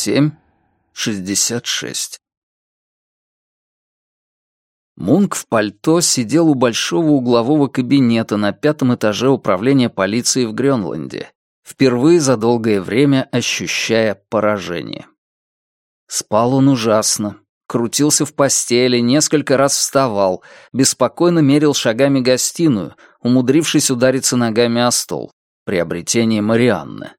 7.66. Мунк в пальто сидел у большого углового кабинета на пятом этаже управления полиции в Гренланде, впервые за долгое время ощущая поражение. Спал он ужасно, крутился в постели, несколько раз вставал, беспокойно мерил шагами гостиную, умудрившись удариться ногами о стол. Приобретение Марианны.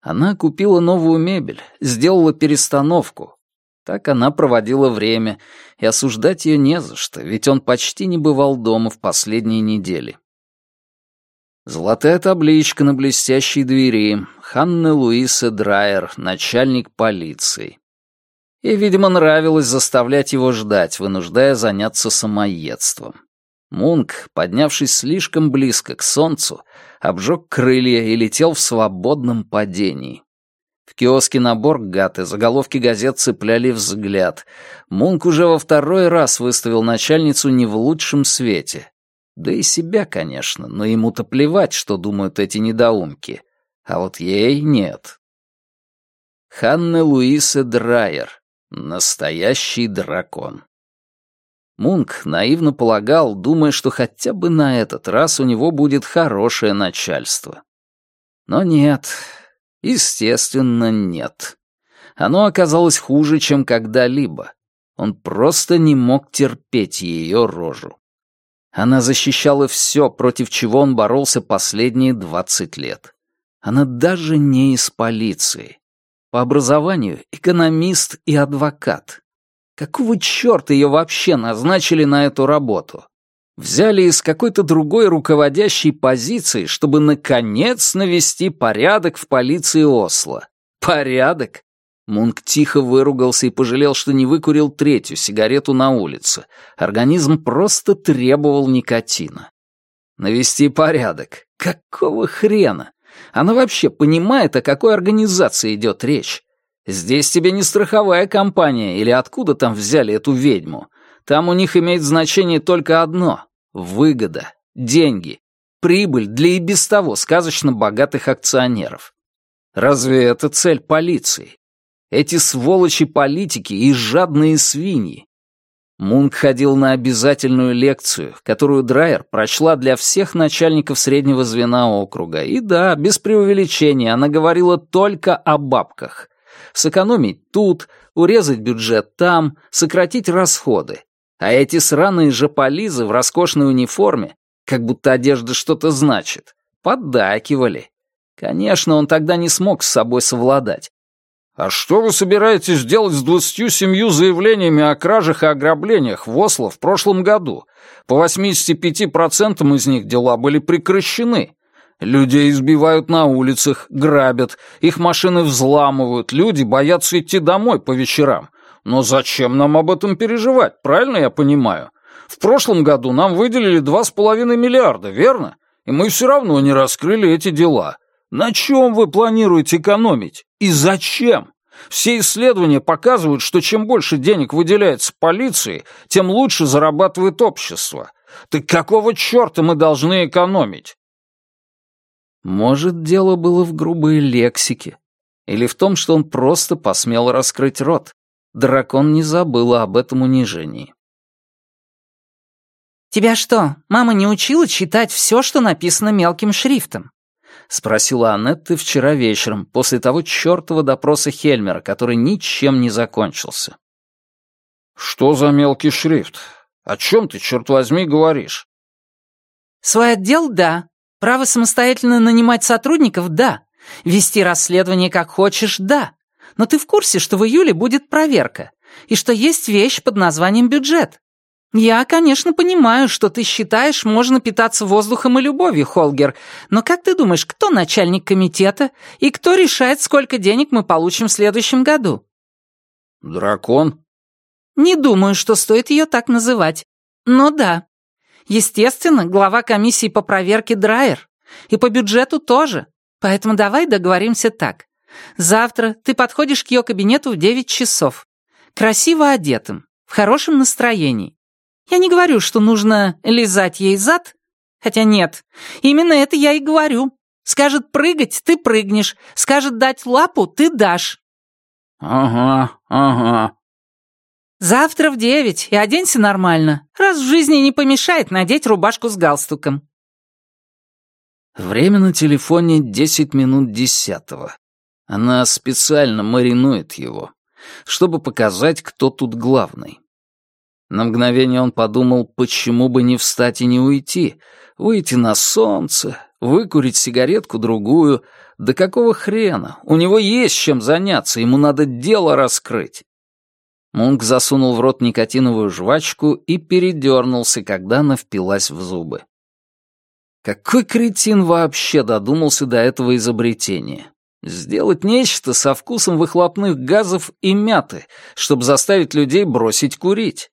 Она купила новую мебель, сделала перестановку. Так она проводила время, и осуждать ее не за что, ведь он почти не бывал дома в последние недели. Золотая табличка на блестящей двери. Ханна Луиса Драйер, начальник полиции. И, видимо, нравилось заставлять его ждать, вынуждая заняться самоедством. Мунк, поднявшись слишком близко к солнцу, обжег крылья и летел в свободном падении. В киоске на Борггате заголовки газет цепляли взгляд. Мунк уже во второй раз выставил начальницу не в лучшем свете. Да и себя, конечно, но ему-то плевать, что думают эти недоумки. А вот ей нет. Ханна Луиса Драйер, Настоящий дракон. Мунк наивно полагал, думая, что хотя бы на этот раз у него будет хорошее начальство. Но нет, естественно, нет. Оно оказалось хуже, чем когда-либо. Он просто не мог терпеть ее рожу. Она защищала все, против чего он боролся последние двадцать лет. Она даже не из полиции. По образованию экономист и адвокат. Какого черта ее вообще назначили на эту работу? Взяли из какой-то другой руководящей позиции, чтобы, наконец, навести порядок в полиции Осло. Порядок? Мунк тихо выругался и пожалел, что не выкурил третью сигарету на улице. Организм просто требовал никотина. Навести порядок. Какого хрена? Она вообще понимает, о какой организации идет речь? Здесь тебе не страховая компания или откуда там взяли эту ведьму. Там у них имеет значение только одно — выгода, деньги, прибыль для и без того сказочно богатых акционеров. Разве это цель полиции? Эти сволочи политики и жадные свиньи. Мунк ходил на обязательную лекцию, которую Драйер прочла для всех начальников среднего звена округа. И да, без преувеличения, она говорила только о бабках. Сэкономить тут, урезать бюджет там, сократить расходы. А эти сраные жополизы в роскошной униформе, как будто одежда что-то значит, поддакивали. Конечно, он тогда не смог с собой совладать. «А что вы собираетесь делать с двадцатью семью заявлениями о кражах и ограблениях в Осло в прошлом году? По 85% из них дела были прекращены. Людей избивают на улицах, грабят, их машины взламывают, люди боятся идти домой по вечерам. Но зачем нам об этом переживать, правильно я понимаю? В прошлом году нам выделили 2,5 миллиарда, верно? И мы все равно не раскрыли эти дела. На чем вы планируете экономить? И зачем? Все исследования показывают, что чем больше денег выделяется полиции, тем лучше зарабатывает общество. Так какого черта мы должны экономить? Может, дело было в грубой лексике. Или в том, что он просто посмел раскрыть рот. Дракон не забыл об этом унижении. «Тебя что, мама не учила читать все, что написано мелким шрифтом?» — спросила Аннетта вчера вечером, после того чертова допроса Хельмера, который ничем не закончился. «Что за мелкий шрифт? О чем ты, черт возьми, говоришь?» «Свой отдел — да. Право самостоятельно нанимать сотрудников — да. Вести расследование как хочешь — да. Но ты в курсе, что в июле будет проверка, и что есть вещь под названием бюджет?» «Я, конечно, понимаю, что ты считаешь, можно питаться воздухом и любовью, Холгер, но как ты думаешь, кто начальник комитета и кто решает, сколько денег мы получим в следующем году?» «Дракон?» «Не думаю, что стоит ее так называть. Но да. Естественно, глава комиссии по проверке Драйер. И по бюджету тоже. Поэтому давай договоримся так. Завтра ты подходишь к ее кабинету в девять часов. Красиво одетым, в хорошем настроении. Я не говорю, что нужно лизать ей зад. Хотя нет, именно это я и говорю. Скажет прыгать, ты прыгнешь. Скажет дать лапу, ты дашь. «Ага, ага». «Завтра в девять, и оденься нормально, раз в жизни не помешает надеть рубашку с галстуком». Время на телефоне десять минут десятого. Она специально маринует его, чтобы показать, кто тут главный. На мгновение он подумал, почему бы не встать и не уйти, выйти на солнце, выкурить сигаретку-другую. Да какого хрена? У него есть чем заняться, ему надо дело раскрыть. Мунк засунул в рот никотиновую жвачку и передернулся, когда она впилась в зубы. Какой кретин вообще додумался до этого изобретения? Сделать нечто со вкусом выхлопных газов и мяты, чтобы заставить людей бросить курить.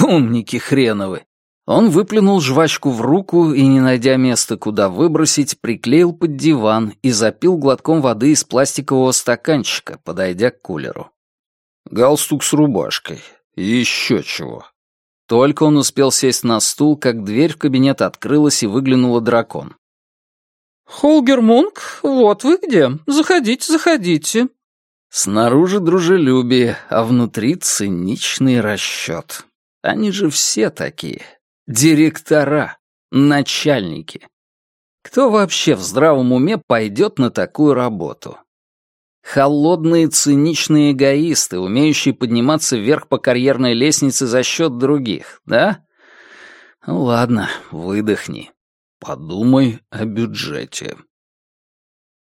Умники хреновы. Он выплюнул жвачку в руку и, не найдя места, куда выбросить, приклеил под диван и запил глотком воды из пластикового стаканчика, подойдя к кулеру. Галстук с рубашкой. еще чего. Только он успел сесть на стул, как дверь в кабинет открылась и выглянула дракон. «Холгер Мунк, вот вы где. Заходите, заходите». Снаружи дружелюбие, а внутри циничный расчет. Они же все такие. Директора, начальники. Кто вообще в здравом уме пойдет на такую работу? Холодные циничные эгоисты, умеющие подниматься вверх по карьерной лестнице за счет других, да? Ну ладно, выдохни. Подумай о бюджете.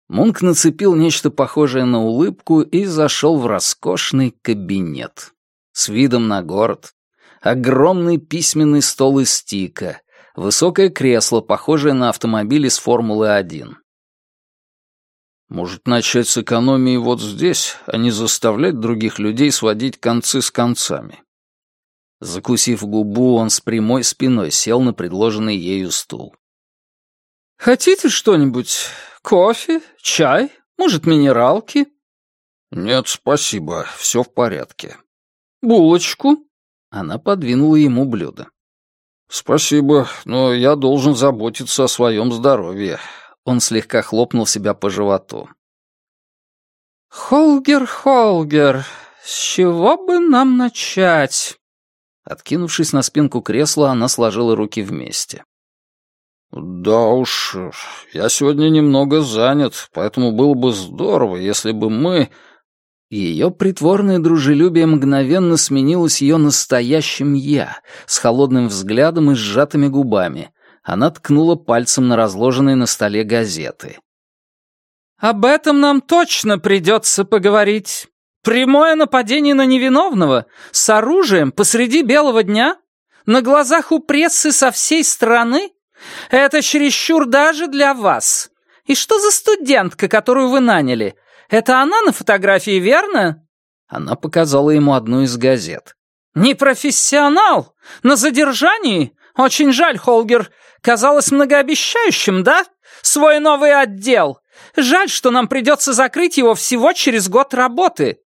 Мунк нацепил нечто похожее на улыбку и зашел в роскошный кабинет. С видом на город, огромный письменный стол из тика, высокое кресло, похожее на автомобиль из Формулы-1. Может, начать с экономии вот здесь, а не заставлять других людей сводить концы с концами. Закусив губу, он с прямой спиной сел на предложенный ею стул. «Хотите что-нибудь? Кофе? Чай? Может, минералки?» «Нет, спасибо, все в порядке». «Булочку?» Она подвинула ему блюдо. «Спасибо, но я должен заботиться о своем здоровье». Он слегка хлопнул себя по животу. «Холгер, Холгер, с чего бы нам начать?» Откинувшись на спинку кресла, она сложила руки вместе. «Да уж, я сегодня немного занят, поэтому было бы здорово, если бы мы...» Ее притворное дружелюбие мгновенно сменилось ее настоящим «я», с холодным взглядом и сжатыми губами. Она ткнула пальцем на разложенные на столе газеты. «Об этом нам точно придется поговорить. Прямое нападение на невиновного с оружием посреди белого дня? На глазах у прессы со всей страны? Это чересчур даже для вас. И что за студентка, которую вы наняли? Это она на фотографии, верно?» Она показала ему одну из газет. «Не профессионал! На задержании? Очень жаль, Холгер. Казалось многообещающим, да? Свой новый отдел. Жаль, что нам придется закрыть его всего через год работы».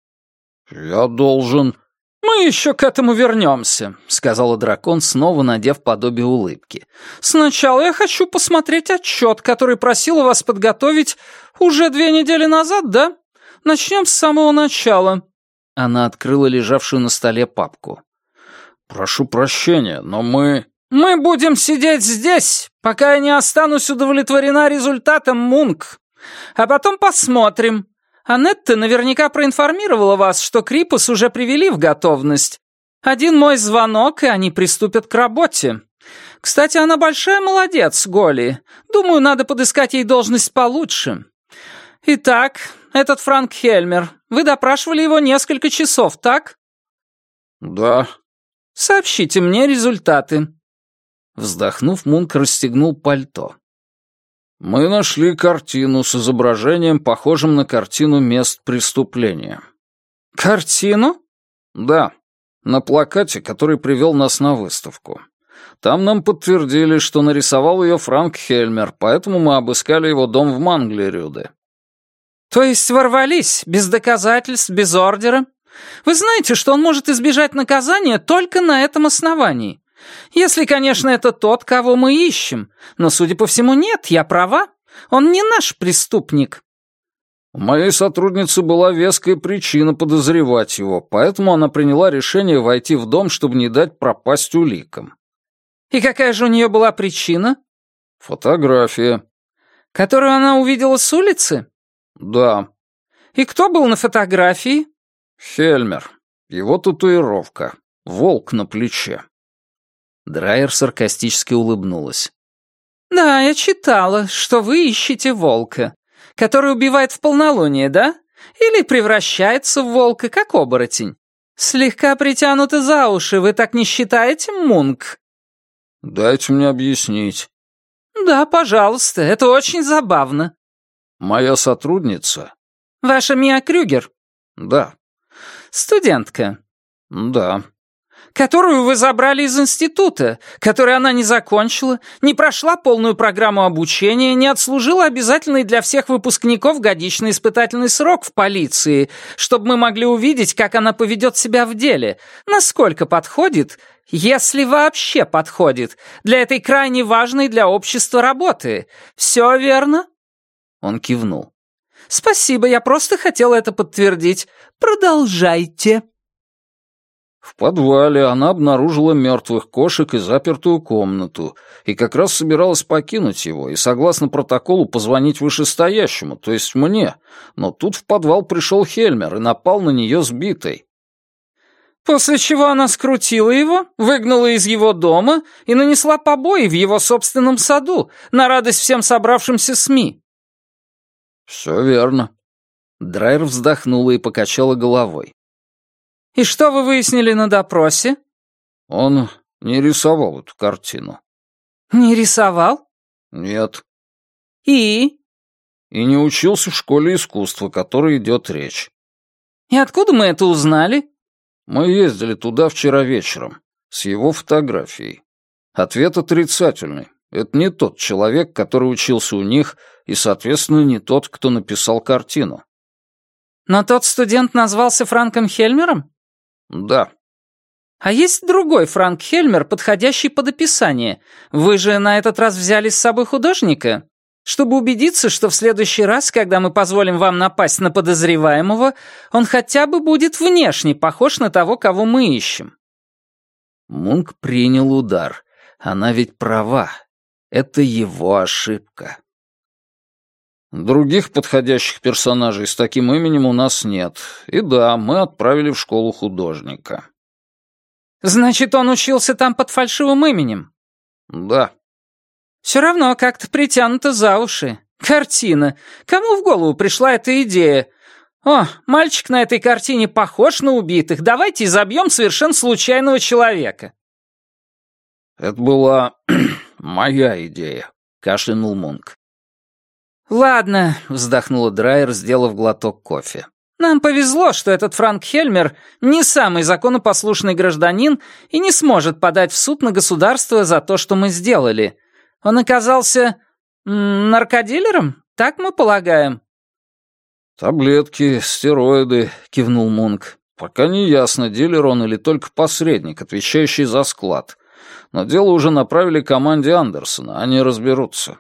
«Я должен...» «Мы еще к этому вернемся», — сказала дракон, снова надев подобие улыбки. «Сначала я хочу посмотреть отчет, который просила вас подготовить уже две недели назад, да? Начнем с самого начала». Она открыла лежавшую на столе папку. «Прошу прощения, но мы...» «Мы будем сидеть здесь, пока я не останусь удовлетворена результатом Мунк. А потом посмотрим. Анетта наверняка проинформировала вас, что Крипус уже привели в готовность. Один мой звонок, и они приступят к работе. Кстати, она большая молодец, Голи. Думаю, надо подыскать ей должность получше. Итак, этот Франк Хельмер. Вы допрашивали его несколько часов, так? Да. Сообщите мне результаты. Вздохнув, Мунк расстегнул пальто. Мы нашли картину с изображением, похожим на картину мест преступления. Картину? Да, на плакате, который привел нас на выставку. Там нам подтвердили, что нарисовал ее Франк Хельмер, поэтому мы обыскали его дом в Манглерюде. То есть ворвались, без доказательств, без ордера? Вы знаете, что он может избежать наказания только на этом основании. Если, конечно, это тот, кого мы ищем. Но, судя по всему, нет, я права. Он не наш преступник». У моей сотрудницы была веская причина подозревать его, поэтому она приняла решение войти в дом, чтобы не дать пропасть уликам. И какая же у нее была причина? Фотография. Которую она увидела с улицы? Да. И кто был на фотографии? Хельмер. Его татуировка. Волк на плече. Драйер саркастически улыбнулась. «Да, я читала, что вы ищете волка, который убивает в полнолуние, да? Или превращается в волка, как оборотень. Слегка притянуты за уши, вы так не считаете, Мунк?» «Дайте мне объяснить». «Да, пожалуйста, это очень забавно». «Моя сотрудница?» «Ваша Мия Крюгер?» «Да». «Студентка?» «Да» которую вы забрали из института, которую она не закончила, не прошла полную программу обучения, не отслужила обязательный для всех выпускников годичный испытательный срок в полиции, чтобы мы могли увидеть, как она поведет себя в деле, насколько подходит, если вообще подходит, для этой крайне важной для общества работы. Все верно?» Он кивнул. «Спасибо, я просто хотел это подтвердить. Продолжайте». В подвале она обнаружила мертвых кошек и запертую комнату, и как раз собиралась покинуть его и, согласно протоколу, позвонить вышестоящему, то есть мне, но тут в подвал пришел Хельмер и напал на нее сбитой. После чего она скрутила его, выгнала из его дома и нанесла побои в его собственном саду, на радость всем собравшимся СМИ. «Все верно». Драйер вздохнула и покачала головой. «И что вы выяснили на допросе?» «Он не рисовал эту картину». «Не рисовал?» «Нет». «И?» «И не учился в школе искусства, о которой идет речь». «И откуда мы это узнали?» «Мы ездили туда вчера вечером, с его фотографией. Ответ отрицательный. Это не тот человек, который учился у них, и, соответственно, не тот, кто написал картину». «Но тот студент назвался Франком Хельмером?» «Да». «А есть другой Франк Хельмер, подходящий под описание? Вы же на этот раз взяли с собой художника? Чтобы убедиться, что в следующий раз, когда мы позволим вам напасть на подозреваемого, он хотя бы будет внешне похож на того, кого мы ищем». Мунк принял удар. Она ведь права. Это его ошибка. Других подходящих персонажей с таким именем у нас нет. И да, мы отправили в школу художника. Значит, он учился там под фальшивым именем? Да. Все равно как-то притянуто за уши. Картина. Кому в голову пришла эта идея? О, мальчик на этой картине похож на убитых. Давайте изобьем совершенно случайного человека. Это была моя идея, кашлянул Мунк. «Ладно», — вздохнула Драйер, сделав глоток кофе. «Нам повезло, что этот Франк Хельмер не самый законопослушный гражданин и не сможет подать в суд на государство за то, что мы сделали. Он оказался наркодилером, так мы полагаем?» «Таблетки, стероиды», — кивнул Мунк. «Пока не ясно, дилер он или только посредник, отвечающий за склад. Но дело уже направили команде Андерсона, они разберутся».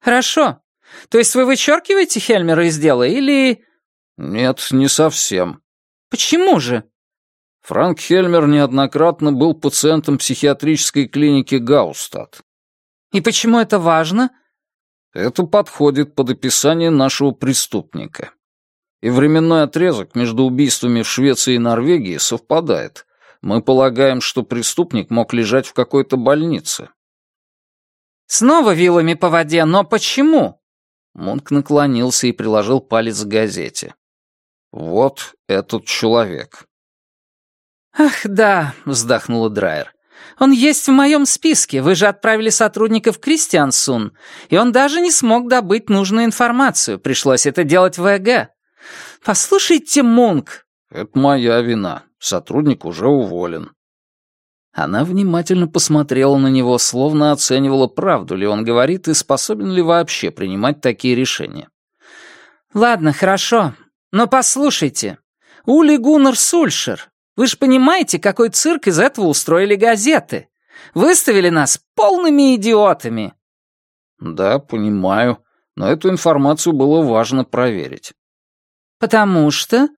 «Хорошо. То есть вы вычеркиваете Хельмера из дела или...» «Нет, не совсем». «Почему же?» Франк Хельмер неоднократно был пациентом психиатрической клиники Гаустад. «И почему это важно?» «Это подходит под описание нашего преступника. И временной отрезок между убийствами в Швеции и Норвегии совпадает. Мы полагаем, что преступник мог лежать в какой-то больнице». «Снова вилами по воде, но почему?» Мунк наклонился и приложил палец к газете. «Вот этот человек». «Ах, да», — вздохнула Драйер. «Он есть в моем списке. Вы же отправили сотрудников Кристиансун, и он даже не смог добыть нужную информацию. Пришлось это делать в ЭГ. Послушайте, Мунк». «Это моя вина. Сотрудник уже уволен». Она внимательно посмотрела на него, словно оценивала, правду ли он говорит и способен ли вообще принимать такие решения. «Ладно, хорошо. Но послушайте. Ули Гуннер Сульшер, вы же понимаете, какой цирк из этого устроили газеты? Выставили нас полными идиотами». «Да, понимаю. Но эту информацию было важно проверить». «Потому что?»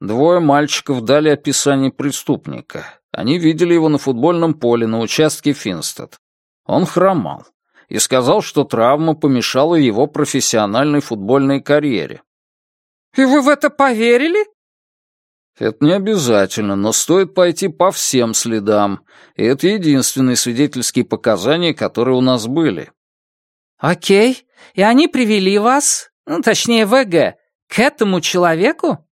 Двое мальчиков дали описание преступника. Они видели его на футбольном поле на участке Финстед. Он хромал и сказал, что травма помешала его профессиональной футбольной карьере. «И вы в это поверили?» Это не обязательно, но стоит пойти по всем следам, и это единственные свидетельские показания, которые у нас были. Окей, и они привели вас, ну, точнее, ВГ, к этому человеку?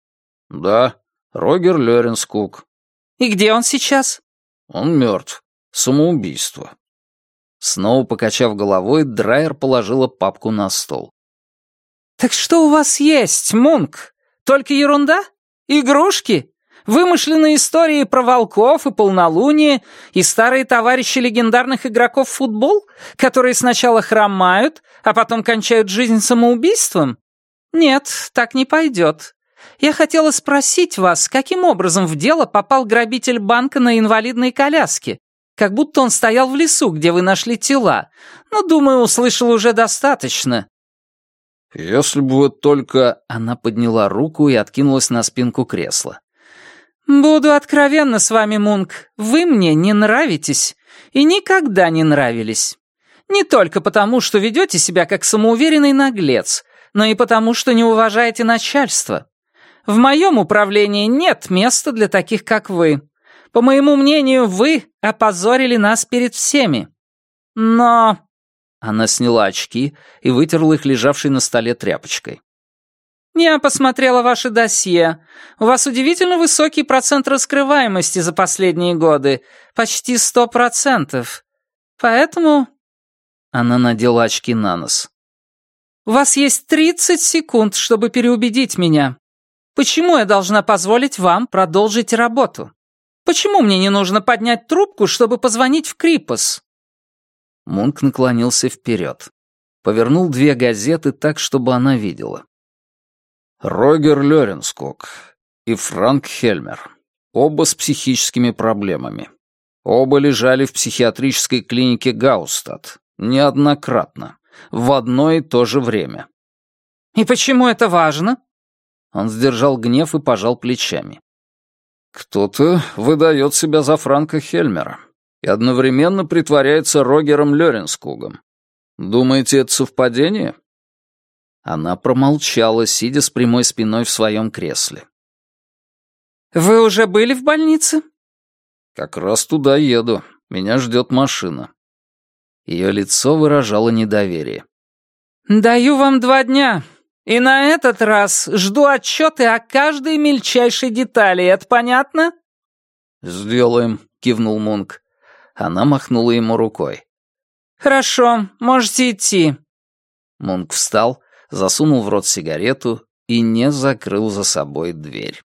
Да, Рогер Лёренскук. И где он сейчас? Он мертв. Самоубийство. Снова покачав головой, Драйер положила папку на стол. «Так что у вас есть, Мунк? Только ерунда? Игрушки? Вымышленные истории про волков и полнолуние и старые товарищи легендарных игроков в футбол, которые сначала хромают, а потом кончают жизнь самоубийством? Нет, так не пойдет. Я хотела спросить вас, каким образом в дело попал грабитель банка на инвалидной коляске? Как будто он стоял в лесу, где вы нашли тела. Но, думаю, услышал уже достаточно. «Если бы вы только...» Она подняла руку и откинулась на спинку кресла. «Буду откровенна с вами, Мунк. Вы мне не нравитесь. И никогда не нравились. Не только потому, что ведете себя как самоуверенный наглец, но и потому, что не уважаете начальство. В моем управлении нет места для таких, как вы. По моему мнению, вы опозорили нас перед всеми. Но она сняла очки и вытерла их лежавшей на столе тряпочкой. «Я посмотрела ваше досье. У вас удивительно высокий процент раскрываемости за последние годы. Почти сто процентов. Поэтому...» Она надела очки на нос. «У вас есть тридцать секунд, чтобы переубедить меня. Почему я должна позволить вам продолжить работу? Почему мне не нужно поднять трубку, чтобы позвонить в Крипос?» Мунк наклонился вперед. Повернул две газеты так, чтобы она видела. Рогер Лёренскок и Франк Хельмер. Оба с психическими проблемами. Оба лежали в психиатрической клинике Гаустад. Неоднократно. В одно и то же время. «И почему это важно?» Он сдержал гнев и пожал плечами. «Кто-то выдает себя за Франка Хельмера и одновременно притворяется Рогером Лёренскугом. Думаете, это совпадение?» Она промолчала, сидя с прямой спиной в своем кресле. «Вы уже были в больнице?» «Как раз туда еду. Меня ждет машина». Ее лицо выражало недоверие. «Даю вам два дня, и на этот раз жду отчеты о каждой мельчайшей детали. Это понятно?» «Сделаем», — кивнул Мунк. Она махнула ему рукой. «Хорошо, можете идти». Мунк встал, засунул в рот сигарету и не закрыл за собой дверь.